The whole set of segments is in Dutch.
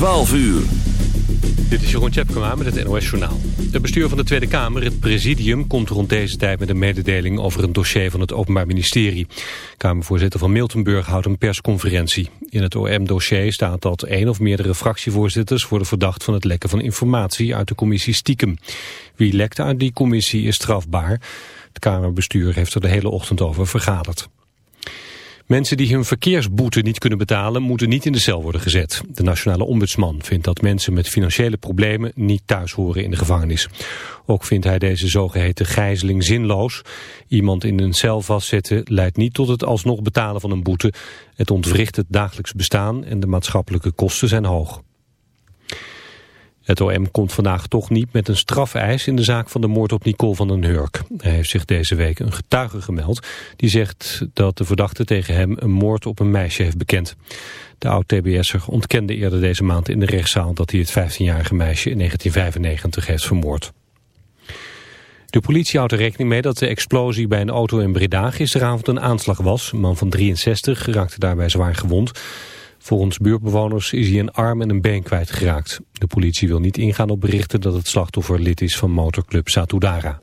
12 uur. Dit is Jeroen Tjepkema met het NOS Journaal. Het bestuur van de Tweede Kamer, het presidium, komt rond deze tijd met een mededeling over een dossier van het Openbaar Ministerie. Kamervoorzitter van Miltenburg houdt een persconferentie. In het OM-dossier staat dat één of meerdere fractievoorzitters worden verdacht van het lekken van informatie uit de commissie Stiekem. Wie lekt uit die commissie is strafbaar. Het Kamerbestuur heeft er de hele ochtend over vergaderd. Mensen die hun verkeersboete niet kunnen betalen moeten niet in de cel worden gezet. De nationale ombudsman vindt dat mensen met financiële problemen niet thuis horen in de gevangenis. Ook vindt hij deze zogeheten gijzeling zinloos. Iemand in een cel vastzetten leidt niet tot het alsnog betalen van een boete. Het ontwricht het dagelijks bestaan en de maatschappelijke kosten zijn hoog. Het OM komt vandaag toch niet met een strafeis in de zaak van de moord op Nicole van den Hurk. Hij heeft zich deze week een getuige gemeld die zegt dat de verdachte tegen hem een moord op een meisje heeft bekend. De oud-TBS'er ontkende eerder deze maand in de rechtszaal dat hij het 15-jarige meisje in 1995 heeft vermoord. De politie houdt er rekening mee dat de explosie bij een auto in Breda gisteravond een aanslag was. Een man van 63 raakte daarbij zwaar gewond. Volgens buurtbewoners is hij een arm en een been kwijtgeraakt. De politie wil niet ingaan op berichten dat het slachtoffer lid is van motorclub Satudara.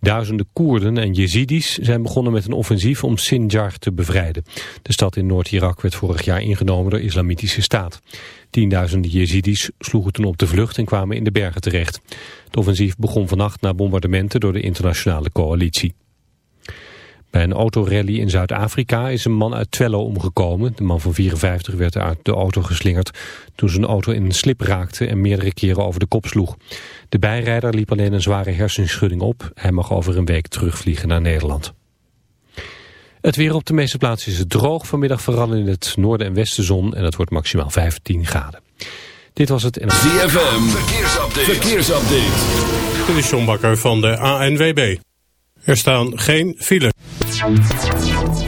Duizenden Koerden en Jezidis zijn begonnen met een offensief om Sinjar te bevrijden. De stad in Noord-Irak werd vorig jaar ingenomen door Islamitische Staat. Tienduizenden Jezidis sloegen toen op de vlucht en kwamen in de bergen terecht. Het offensief begon vannacht na bombardementen door de internationale coalitie. Bij een autorally in Zuid-Afrika is een man uit Twello omgekomen. De man van 54 werd uit de auto geslingerd toen zijn auto in een slip raakte en meerdere keren over de kop sloeg. De bijrijder liep alleen een zware hersenschudding op. Hij mag over een week terugvliegen naar Nederland. Het weer op de meeste plaatsen is het droog. Vanmiddag vooral in het noorden en westen zon en het wordt maximaal 15 graden. Dit was het... ZFM, verkeersupdate. verkeersupdate. Dit is John Bakker van de ANWB. Er staan geen files. ます。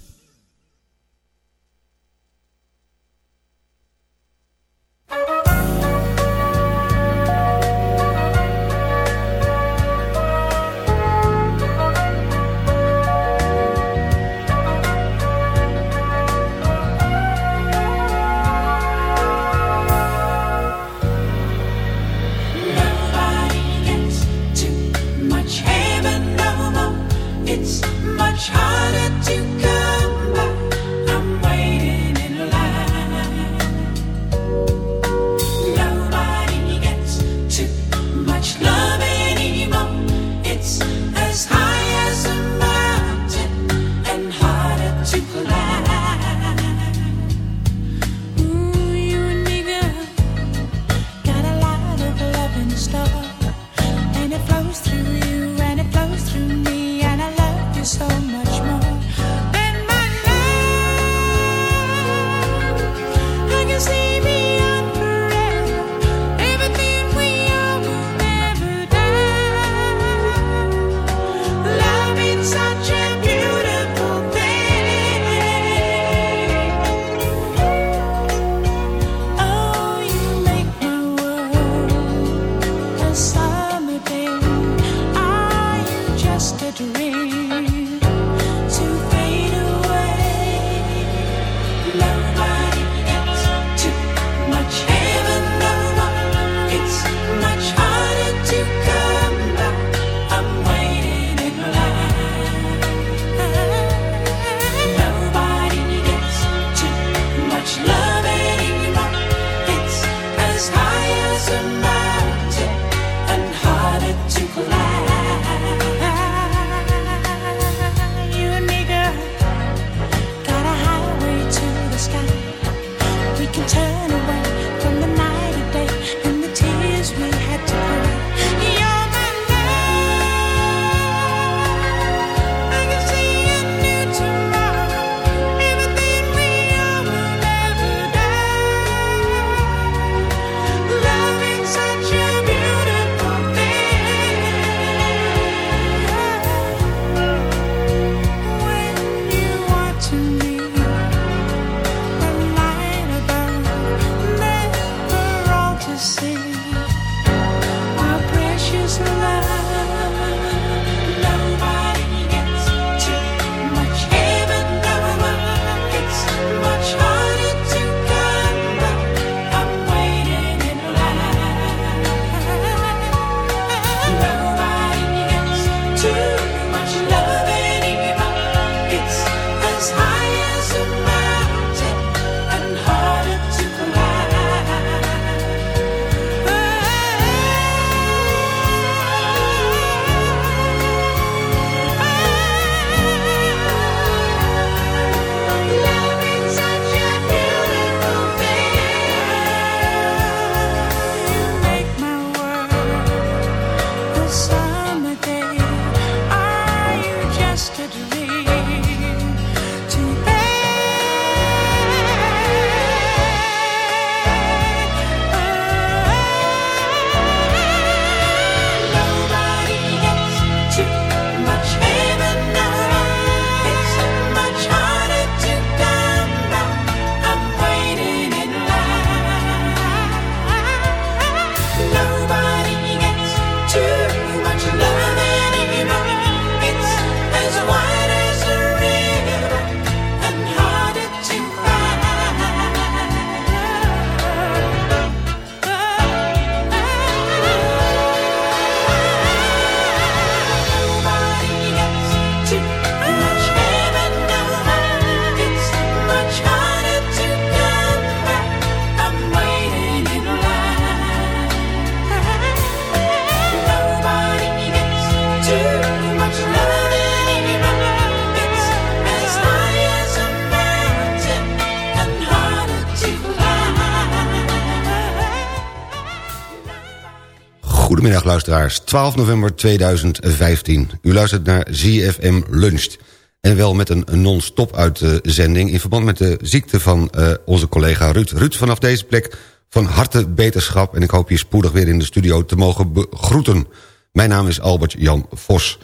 Luisteraars, 12 november 2015. U luistert naar ZFM Luncht. En wel met een non-stop uitzending... in verband met de ziekte van uh, onze collega Ruud. Ruud, vanaf deze plek van harte beterschap... en ik hoop je spoedig weer in de studio te mogen begroeten. Mijn naam is Albert Jan Vos.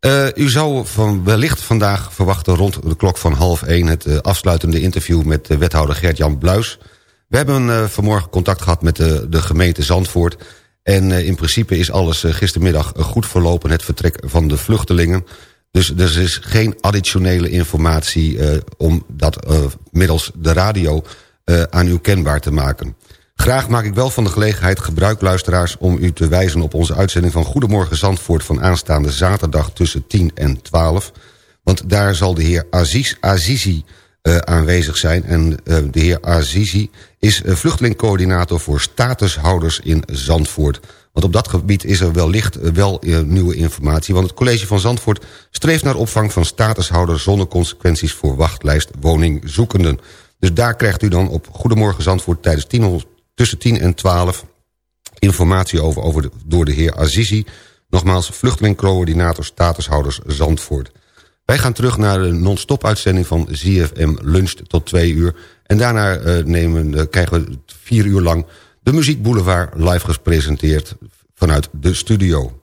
Uh, u zou van wellicht vandaag verwachten rond de klok van half 1... het uh, afsluitende interview met wethouder Gert-Jan Bluis. We hebben vanmorgen contact gehad met de gemeente Zandvoort... En uh, in principe is alles uh, gistermiddag uh, goed verlopen... het vertrek van de vluchtelingen. Dus er is geen additionele informatie... om dat middels de radio aan u kenbaar te maken. Graag maak ik wel van de gelegenheid gebruik, luisteraars... om u te wijzen op onze uitzending van Goedemorgen Zandvoort... van aanstaande zaterdag tussen 10 en 12. Want daar zal de heer Aziz Azizi aanwezig zijn. En de heer Azizi is uh, vluchtelingcoördinator voor statushouders in Zandvoort. Want op dat gebied is er wellicht wel nieuwe informatie. Want het college van Zandvoort streeft naar opvang van statushouders... zonder consequenties voor wachtlijst woningzoekenden. Dus daar krijgt u dan op Goedemorgen Zandvoort tijdens 10, tussen 10 en 12 informatie over, door de heer Azizi. Nogmaals, vluchtelingcoördinator statushouders Zandvoort. Wij gaan terug naar de non-stop uitzending van ZFM Lunch tot twee uur. En daarna uh, nemen, krijgen we vier uur lang de Muziek Boulevard live gepresenteerd vanuit de studio.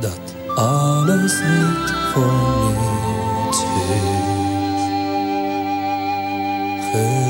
dat alles niet voor niets is.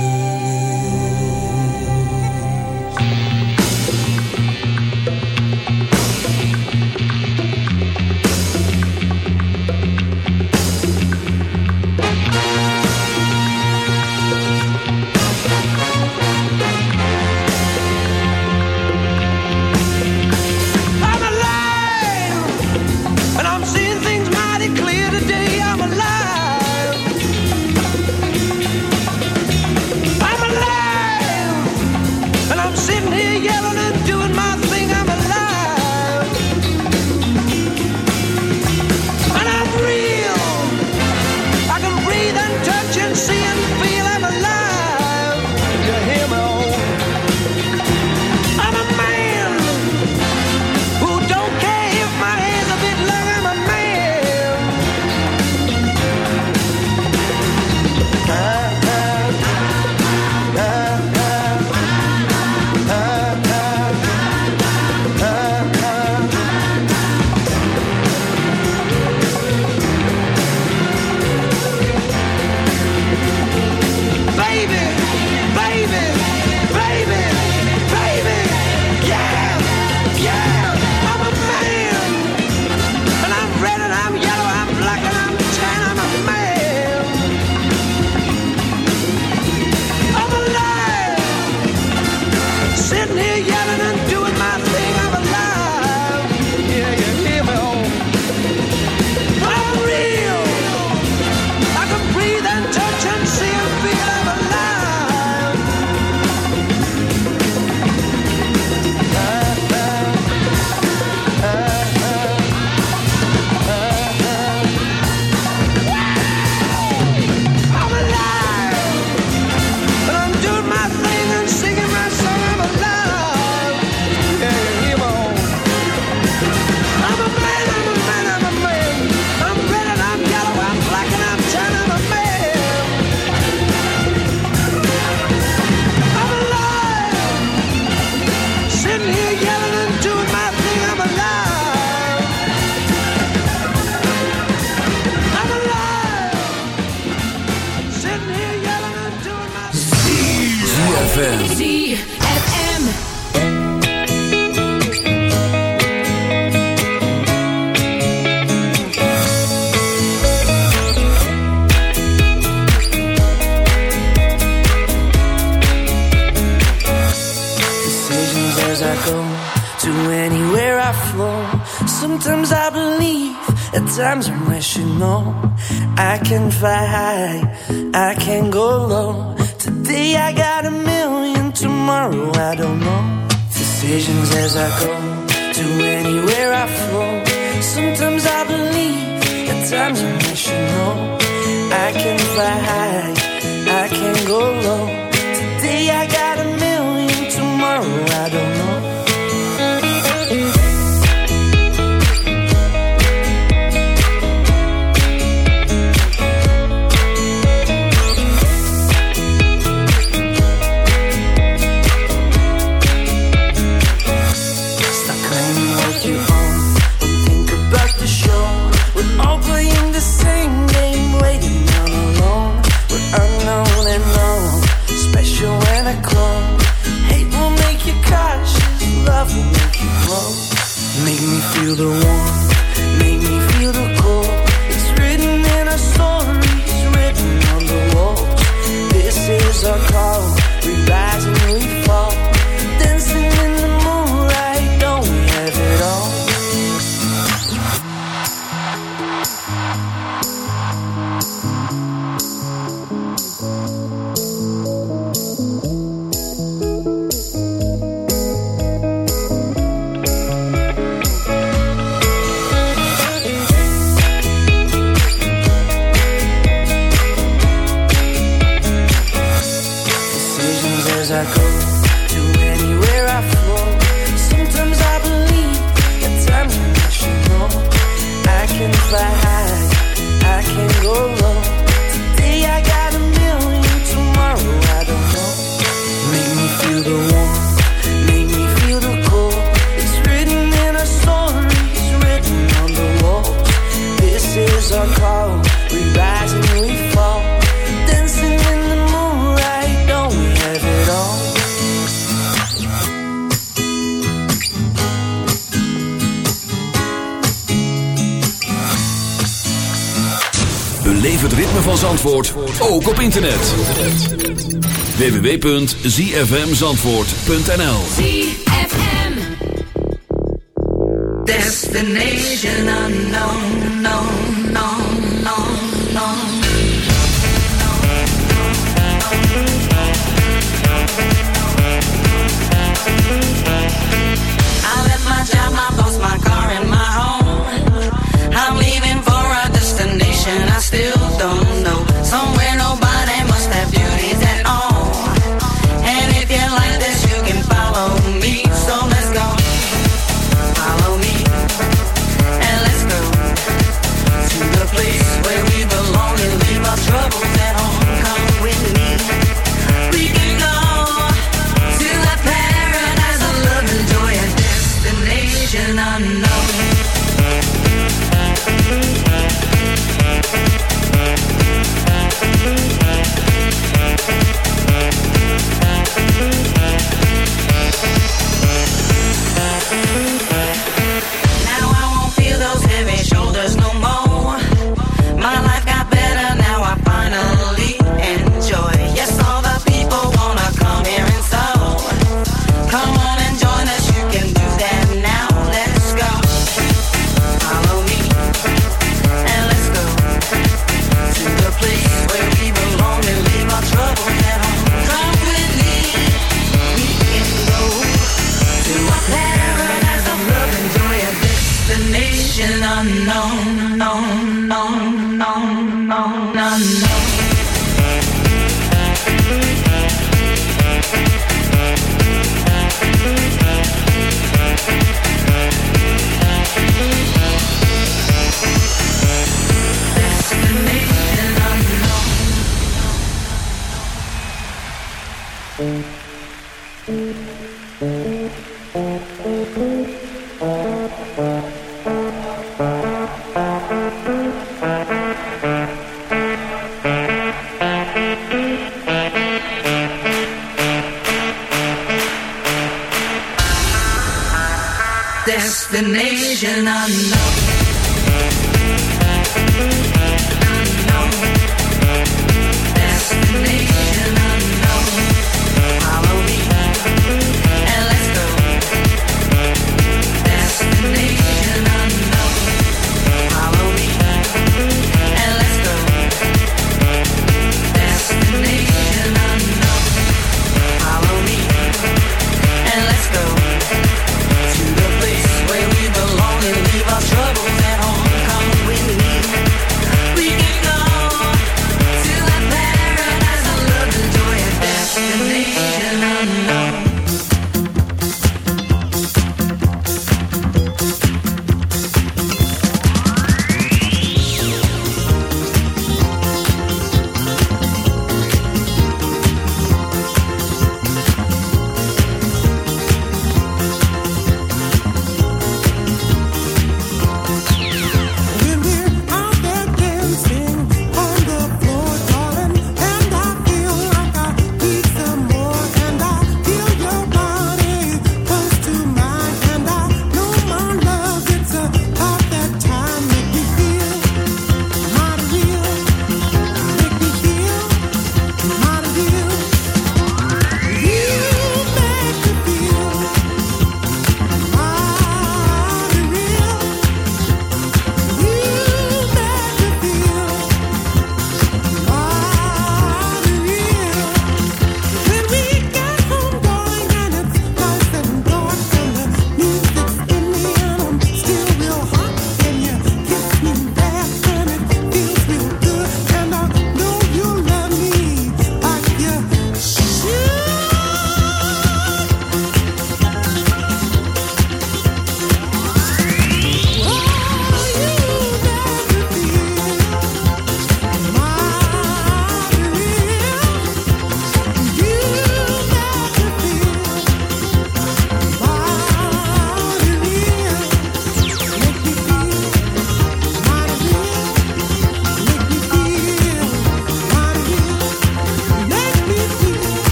www.zfmzandvoort.nl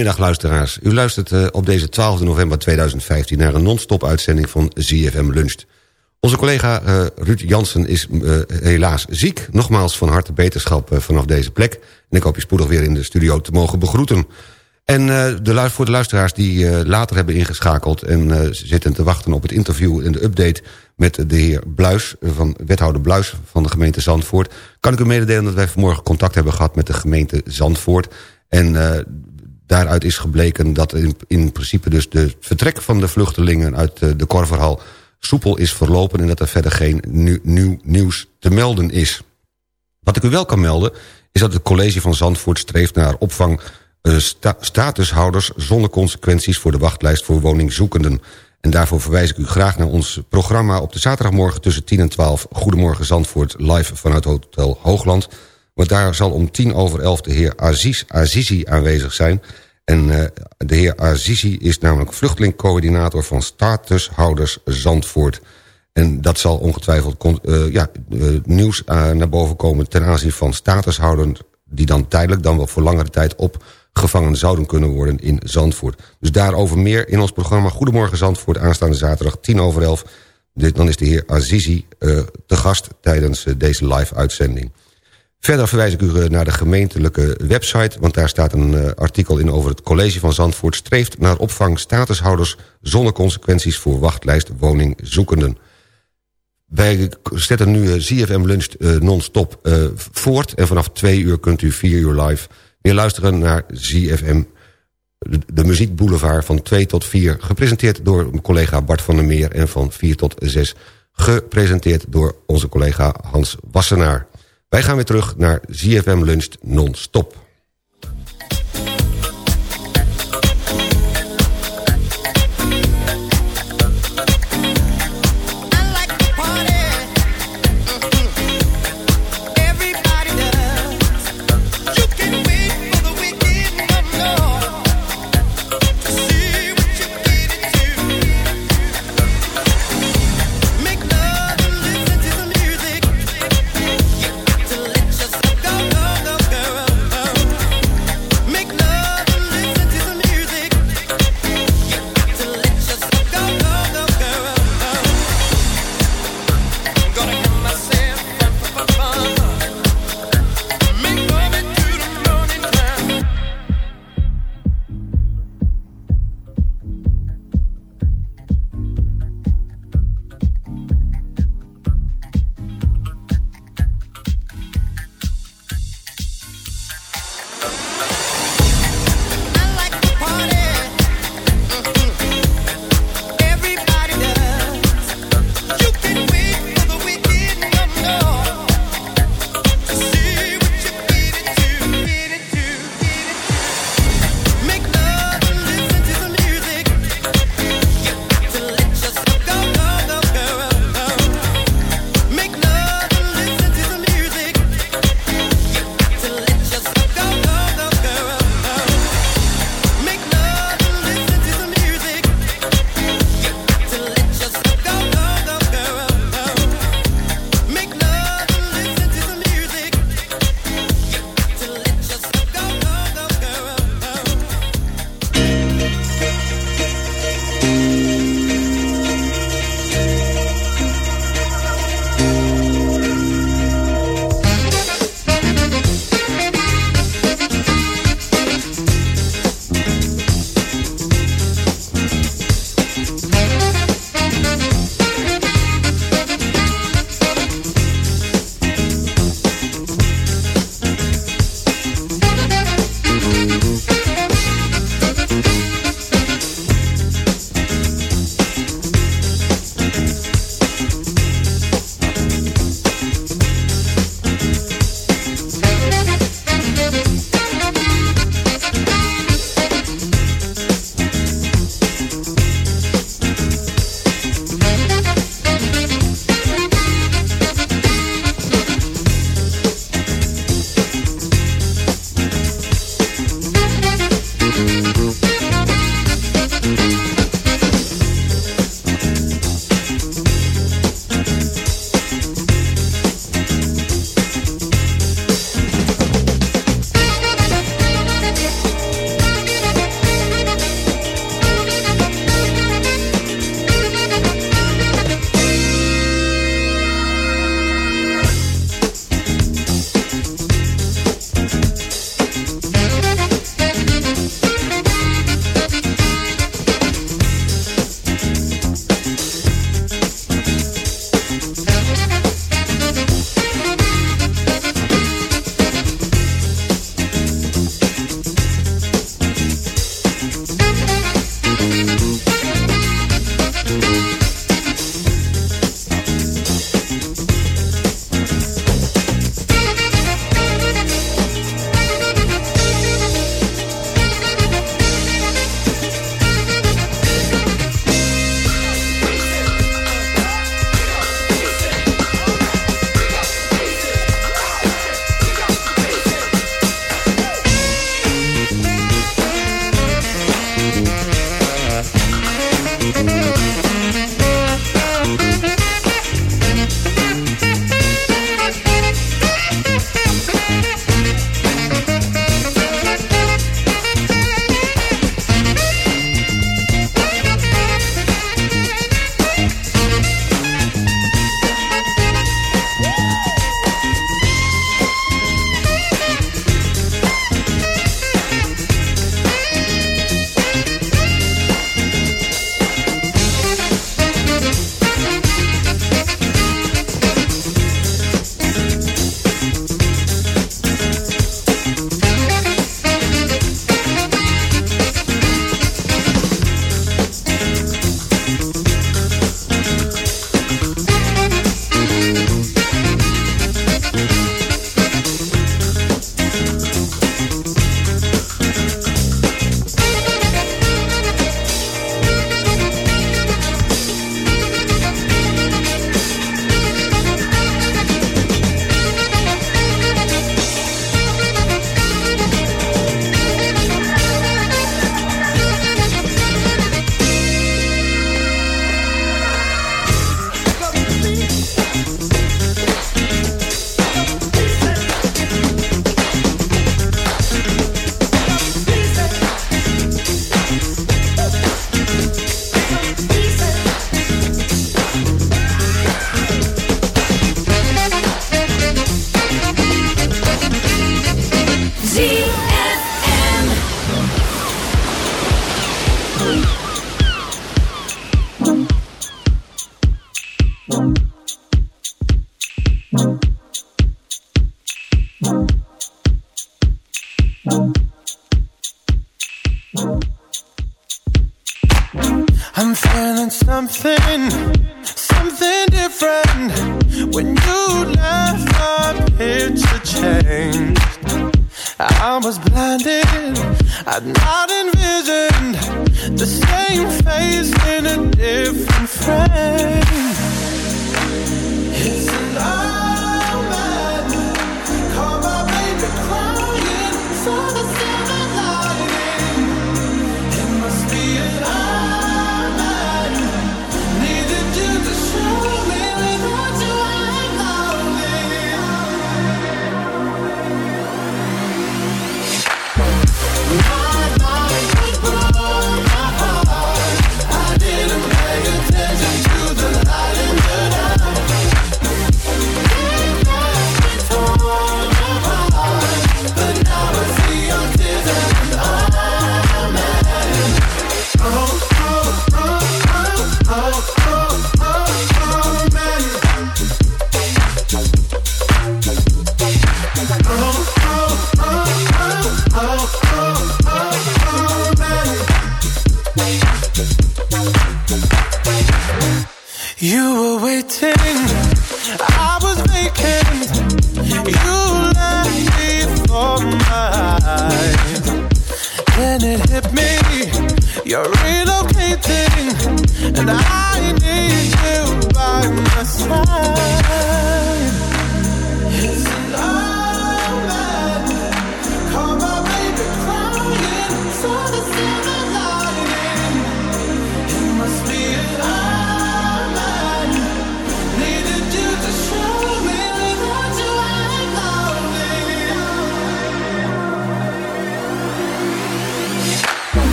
Goedemiddag luisteraars. U luistert eh, op deze 12 november 2015 naar een non-stop uitzending van ZFM Luncht. Onze collega eh, Ruud Jansen is eh, helaas ziek. Nogmaals van harte beterschap vanaf deze plek. En ik hoop je spoedig weer in de studio te mogen begroeten. En de, voor de luisteraars die later hebben ingeschakeld... en zitten te wachten op het interview en de update... met de heer Bluis, van, wethouder Bluis van de gemeente Zandvoort... kan ik u mededelen dat wij vanmorgen contact hebben gehad... met de gemeente Zandvoort. En daaruit is gebleken dat in, in principe dus de vertrek van de vluchtelingen... uit eh, de Korverhal soepel is verlopen... en dat er verder geen nieuw, nieuw nieuws te melden is. Wat ik u wel kan melden is dat het college van Zandvoort streeft naar opvang eh, sta- statushouders zonder consequenties voor de wachtlijst voor woningzoekenden. En daarvoor verwijs ik u graag naar ons programma op de zaterdagmorgen tussen 10 en 12. Goedemorgen Zandvoort, live vanuit Hotel Hoogland. Want daar zal om tien over elf de heer Aziz Azizi aanwezig zijn. En eh, de heer Azizi is namelijk vluchtelingcoördinator van statushouders Zandvoort. En dat zal ongetwijfeld eh, ja, eh, nieuws naar boven komen ten aanzien van statushouders... die dan tijdelijk, dan wel voor langere tijd opgevangen zouden kunnen worden in Zandvoort. Dus daarover meer in ons programma Goedemorgen Zandvoort... aanstaande zaterdag 10 over 11. Dit, dan is de heer Azizi te gast tijdens deze live-uitzending. Verder verwijs ik u eh, naar de gemeentelijke website... want daar staat een eh, artikel in over het college van Zandvoort... streeft naar opvang statushouders zonder consequenties... voor wachtlijst woningzoekenden. Wij zetten nu ZFM Lunch eh, non-stop eh, voort... en vanaf twee uur kunt u vier uur live weer luisteren naar ZFM... De, muziekboulevard van 2 tot 4... gepresenteerd door collega Bart van der Meer... en van 4 tot 6 gepresenteerd door onze collega Hans Wassenaar. Wij gaan weer terug naar ZFM Lunch non-stop.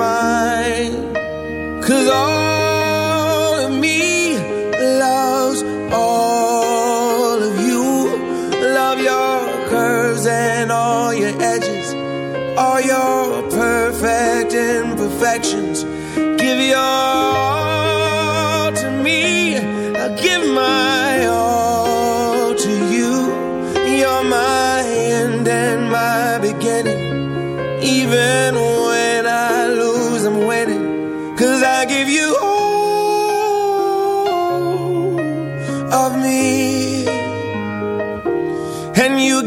mine. Cause all of me loves all of you. Love your curves and all your edges, all your perfect imperfections. Give your all to me, i give mine.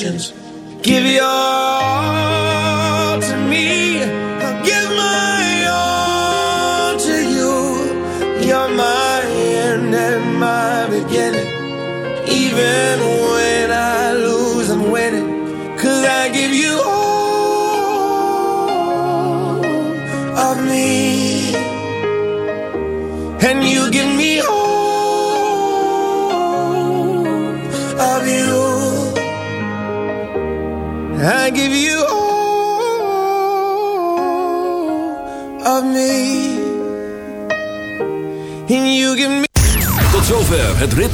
actions